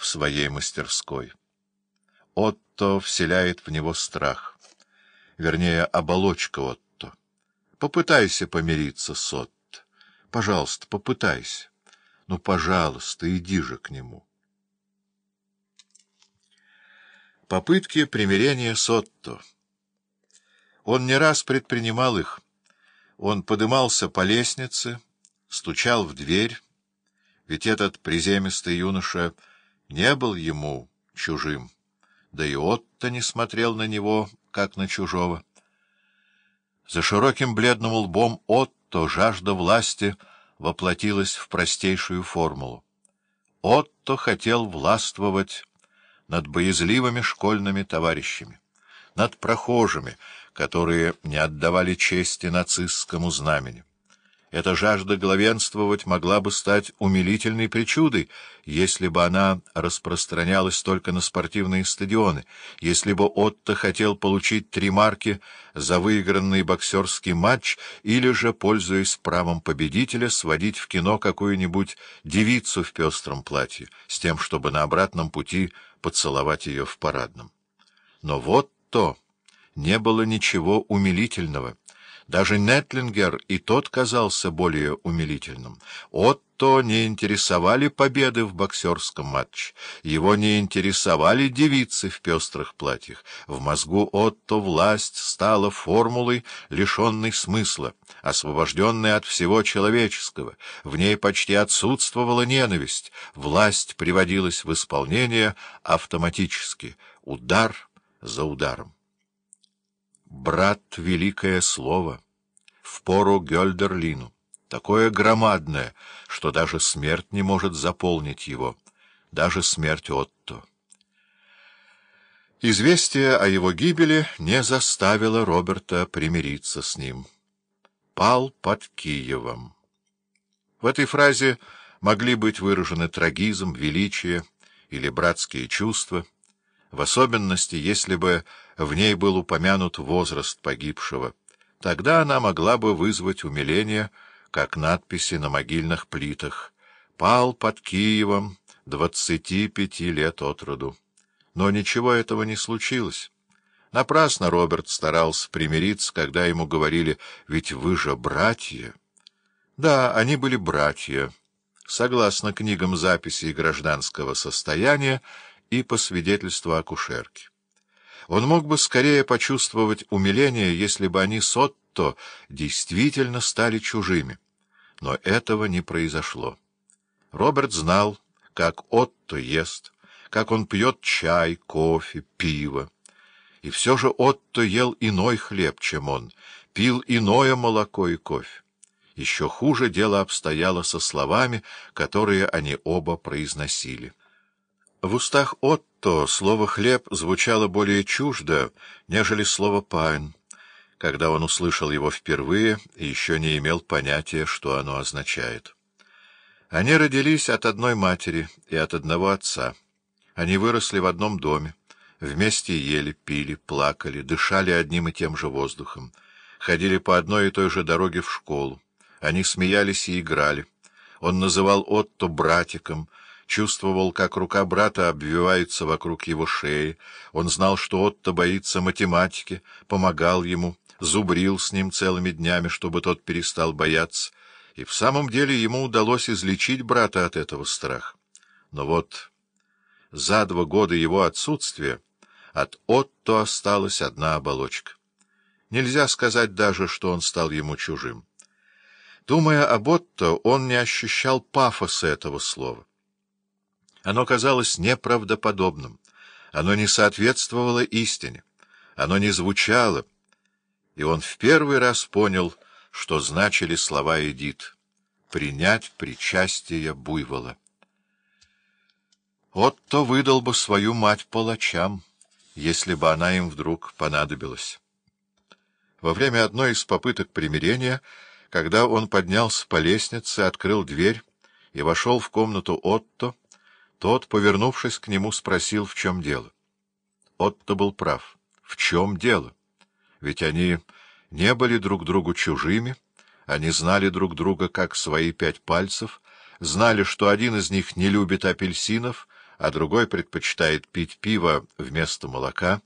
в своей мастерской. Отто вселяет в него страх. Вернее, оболочка Отто. Попытайся помириться с Отто. Пожалуйста, попытайся. Ну, пожалуйста, иди же к нему. Попытки примирения с Отто. Он не раз предпринимал их. Он подымался по лестнице, стучал в дверь, ведь этот приземистый юноша не был ему чужим, да и Отто не смотрел на него, как на чужого. За широким бледным лбом Отто жажда власти воплотилась в простейшую формулу. Отто хотел властвовать над боязливыми школьными товарищами, над прохожими, которые не отдавали чести нацистскому знамени. Эта жажда главенствовать могла бы стать умилительной причудой, если бы она распространялась только на спортивные стадионы, если бы Отто хотел получить три марки за выигранный боксерский матч или же, пользуясь правом победителя, сводить в кино какую-нибудь девицу в пестром платье, с тем, чтобы на обратном пути поцеловать ее в парадном. Но вот то не было ничего умилительного. Даже Нетлингер и тот казался более умилительным. Отто не интересовали победы в боксерском матче. Его не интересовали девицы в пестрых платьях. В мозгу Отто власть стала формулой, лишенной смысла, освобожденной от всего человеческого. В ней почти отсутствовала ненависть. Власть приводилась в исполнение автоматически, удар за ударом. Брат — великое слово, в пору Гёльдерлину, такое громадное, что даже смерть не может заполнить его, даже смерть Отто. Известие о его гибели не заставило Роберта примириться с ним. Пал под Киевом. В этой фразе могли быть выражены трагизм, величие или братские чувства — в особенности, если бы в ней был упомянут возраст погибшего. Тогда она могла бы вызвать умиление, как надписи на могильных плитах. «Пал под Киевом, двадцати пяти лет от роду». Но ничего этого не случилось. Напрасно Роберт старался примириться, когда ему говорили «Ведь вы же братья». Да, они были братья. Согласно книгам записей гражданского состояния, и по свидетельству акушерки. Он мог бы скорее почувствовать умиление, если бы они с Отто действительно стали чужими. Но этого не произошло. Роберт знал, как Отто ест, как он пьет чай, кофе, пиво. И все же Отто ел иной хлеб, чем он, пил иное молоко и кофе. Еще хуже дело обстояло со словами, которые они оба произносили. В устах Отто слово «хлеб» звучало более чуждо, нежели слово «пайн», когда он услышал его впервые и еще не имел понятия, что оно означает. Они родились от одной матери и от одного отца. Они выросли в одном доме, вместе ели, пили, плакали, дышали одним и тем же воздухом, ходили по одной и той же дороге в школу. Они смеялись и играли. Он называл Отто братиком — чувствовал, как рука брата обвивается вокруг его шеи. Он знал, что Отто боится математики, помогал ему, зубрил с ним целыми днями, чтобы тот перестал бояться. И в самом деле ему удалось излечить брата от этого страха. Но вот за два года его отсутствия от Отто осталась одна оболочка. Нельзя сказать даже, что он стал ему чужим. Думая об Отто, он не ощущал пафоса этого слова. Оно казалось неправдоподобным, оно не соответствовало истине, оно не звучало, и он в первый раз понял, что значили слова Эдит «принять причастие буйвола». Отто выдал бы свою мать палачам, если бы она им вдруг понадобилась. Во время одной из попыток примирения, когда он поднялся по лестнице, открыл дверь и вошел в комнату Отто, тот, повернувшись к нему, спросил, в чем дело. Отто был прав. В чем дело? Ведь они не были друг другу чужими, они знали друг друга как свои пять пальцев, знали, что один из них не любит апельсинов, а другой предпочитает пить пиво вместо молока,